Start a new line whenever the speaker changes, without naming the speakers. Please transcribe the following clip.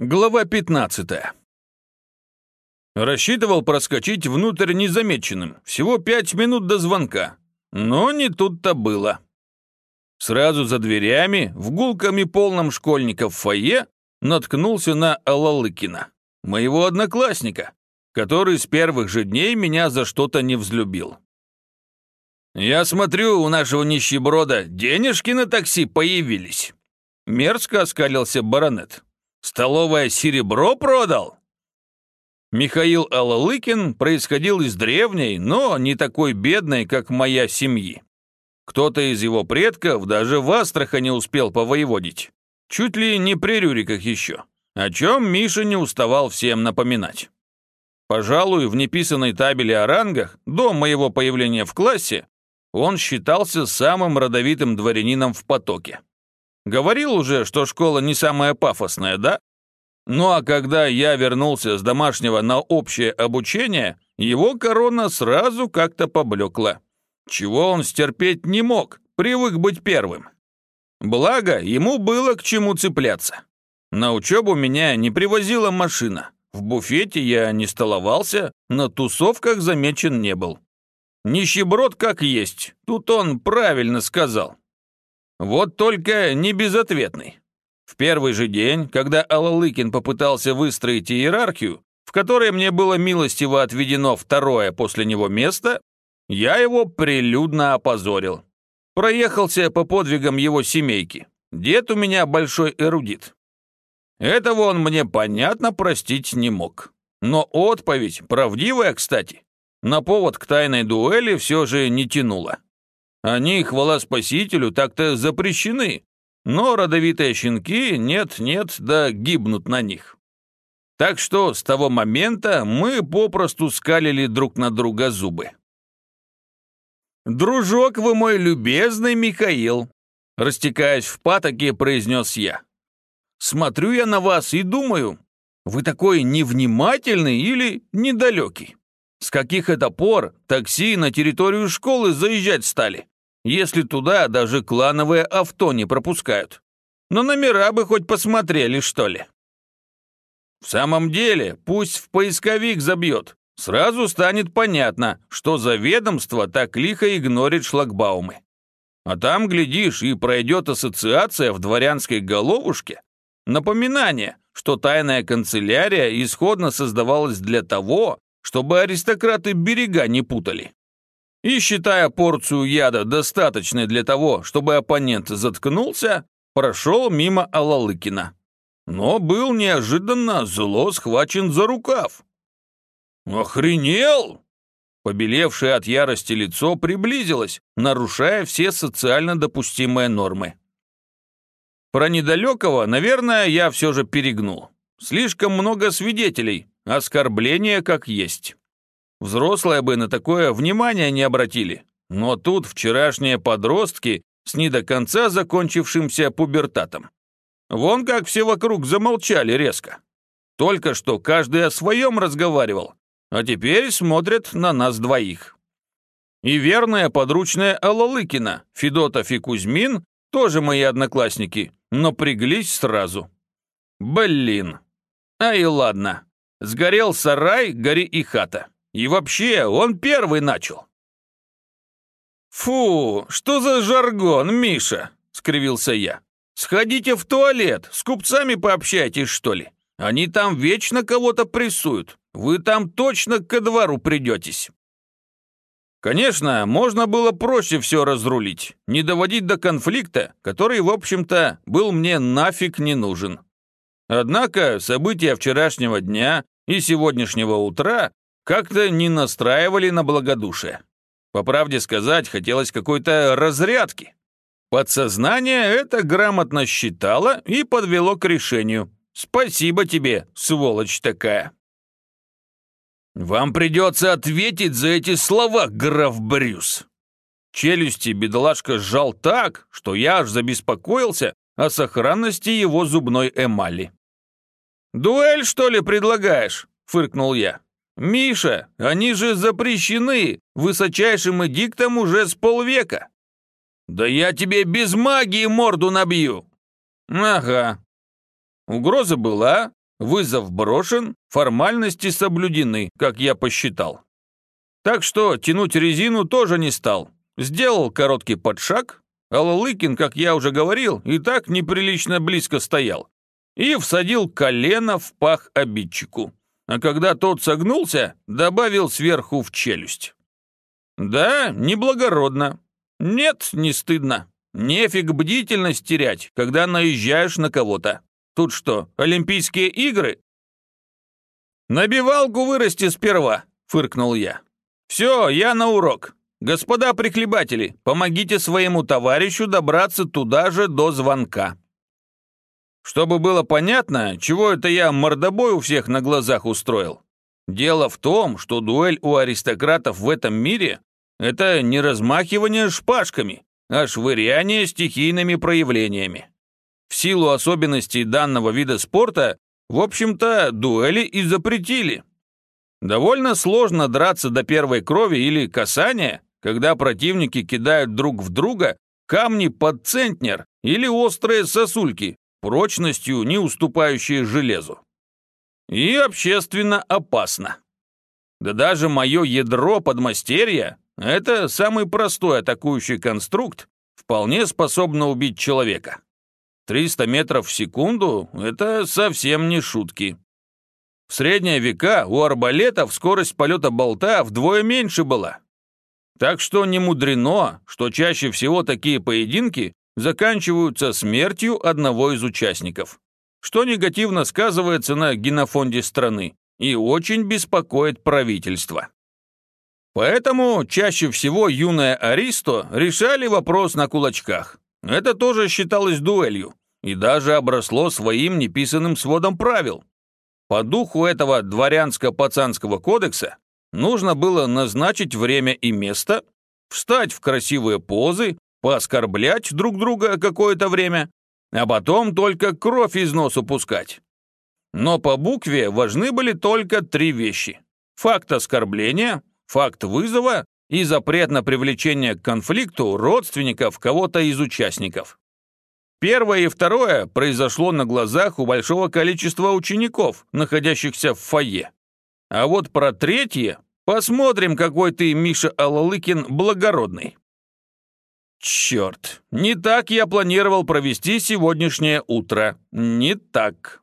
Глава 15. Рассчитывал проскочить внутрь незамеченным, всего пять минут до звонка. Но не тут-то было. Сразу за дверями, в гулками полном школьников фойе, наткнулся на Алалыкина, моего одноклассника, который с первых же дней меня за что-то не взлюбил. «Я смотрю, у нашего нищеброда денежки на такси появились», мерзко оскалился баронет. «Столовое серебро продал?» Михаил Алалыкин происходил из древней, но не такой бедной, как моя семьи. Кто-то из его предков даже в Астрахани успел повоеводить. Чуть ли не при Рюриках еще. О чем Миша не уставал всем напоминать. Пожалуй, в неписанной табеле о рангах, до моего появления в классе, он считался самым родовитым дворянином в потоке. Говорил уже, что школа не самая пафосная, да? Ну а когда я вернулся с домашнего на общее обучение, его корона сразу как-то поблекла. Чего он стерпеть не мог, привык быть первым. Благо, ему было к чему цепляться. На учебу меня не привозила машина. В буфете я не столовался, на тусовках замечен не был. Нищеброд как есть, тут он правильно сказал. Вот только не безответный. В первый же день, когда Алалыкин попытался выстроить иерархию, в которой мне было милостиво отведено второе после него место, я его прилюдно опозорил. Проехался по подвигам его семейки. Дед у меня большой эрудит. Этого он мне, понятно, простить не мог. Но отповедь, правдивая, кстати, на повод к тайной дуэли все же не тянула. Они, хвала спасителю, так-то запрещены, но родовитые щенки нет-нет, да гибнут на них. Так что с того момента мы попросту скалили друг на друга зубы. «Дружок вы мой любезный Михаил», растекаясь в патоке, произнес я. «Смотрю я на вас и думаю, вы такой невнимательный или недалекий. С каких это пор такси на территорию школы заезжать стали? Если туда даже клановые авто не пропускают. Но номера бы хоть посмотрели, что ли. В самом деле, пусть в поисковик забьет. Сразу станет понятно, что за ведомство так лихо игнорит шлагбаумы. А там, глядишь, и пройдет ассоциация в дворянской головушке. Напоминание, что тайная канцелярия исходно создавалась для того, чтобы аристократы берега не путали. И, считая порцию яда достаточной для того, чтобы оппонент заткнулся, прошел мимо Алалыкина. Но был неожиданно зло схвачен за рукав. «Охренел!» Побелевшее от ярости лицо приблизилось, нарушая все социально допустимые нормы. Про недалекого, наверное, я все же перегнул. Слишком много свидетелей, оскорбления как есть. Взрослые бы на такое внимания не обратили. Но тут вчерашние подростки с не до конца закончившимся пубертатом. Вон как все вокруг замолчали резко. Только что каждый о своем разговаривал, а теперь смотрят на нас двоих. И верная подручная Алалыкина, Федотов и Кузьмин, тоже мои одноклассники, но приглись сразу. Блин. Ай, ладно. Сгорел сарай, гори и хата. И вообще, он первый начал. «Фу, что за жаргон, Миша?» — скривился я. «Сходите в туалет, с купцами пообщайтесь, что ли. Они там вечно кого-то прессуют. Вы там точно ко двору придетесь». Конечно, можно было проще все разрулить, не доводить до конфликта, который, в общем-то, был мне нафиг не нужен. Однако события вчерашнего дня и сегодняшнего утра как-то не настраивали на благодушие. По правде сказать, хотелось какой-то разрядки. Подсознание это грамотно считало и подвело к решению. Спасибо тебе, сволочь такая. Вам придется ответить за эти слова, граф Брюс. Челюсти бедолашка сжал так, что я аж забеспокоился о сохранности его зубной эмали. «Дуэль, что ли, предлагаешь?» — фыркнул я. «Миша, они же запрещены высочайшим эдиктом уже с полвека!» «Да я тебе без магии морду набью!» «Ага». Угроза была, вызов брошен, формальности соблюдены, как я посчитал. Так что тянуть резину тоже не стал. Сделал короткий подшаг, а Лалыкин, как я уже говорил, и так неприлично близко стоял, и всадил колено в пах обидчику. А когда тот согнулся, добавил сверху в челюсть. Да, неблагородно. Нет, не стыдно. Нефиг бдительность терять, когда наезжаешь на кого-то. Тут что, Олимпийские игры? Набивалку вырасти сперва, фыркнул я. Все, я на урок. Господа прихлебатели, помогите своему товарищу добраться туда же до звонка. Чтобы было понятно, чего это я мордобой у всех на глазах устроил. Дело в том, что дуэль у аристократов в этом мире – это не размахивание шпажками, а швыряние стихийными проявлениями. В силу особенностей данного вида спорта, в общем-то, дуэли и запретили. Довольно сложно драться до первой крови или касания, когда противники кидают друг в друга камни под центнер или острые сосульки, прочностью не уступающие железу. И общественно опасно. Да даже мое ядро подмастерья – это самый простой атакующий конструкт, вполне способно убить человека. 300 метров в секунду – это совсем не шутки. В средние века у арбалетов скорость полета болта вдвое меньше была. Так что не мудрено, что чаще всего такие поединки заканчиваются смертью одного из участников, что негативно сказывается на генофонде страны и очень беспокоит правительство. Поэтому чаще всего юная Аристо решали вопрос на кулачках. Это тоже считалось дуэлью и даже обросло своим неписанным сводом правил. По духу этого дворянско-пацанского кодекса нужно было назначить время и место, встать в красивые позы пооскорблять друг друга какое-то время, а потом только кровь из носу пускать. Но по букве важны были только три вещи. Факт оскорбления, факт вызова и запрет на привлечение к конфликту родственников кого-то из участников. Первое и второе произошло на глазах у большого количества учеников, находящихся в фойе. А вот про третье посмотрим, какой ты, Миша Алалыкин, благородный. Черт, не так я планировал провести сегодняшнее утро. Не так.